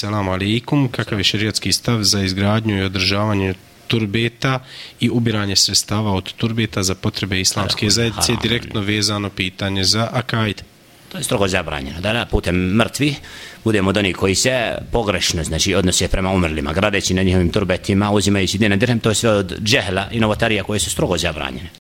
selamu alaikum, kakav je šerijatski stav za izgradnju i održavanje turbeta i ubiranje sredstava od turbeta za potrebe islamske zajednice, direktno vezano pitanje za Akajd. To je strogo zabranjeno, da na putem mrtvi budemo doni koji se pogrešno znači, odnose prema umrlima, gradeći na njihovim turbetima, uzimajući dina dirhem, to je sve od džehla i novotarija koje su strogo zabranjene.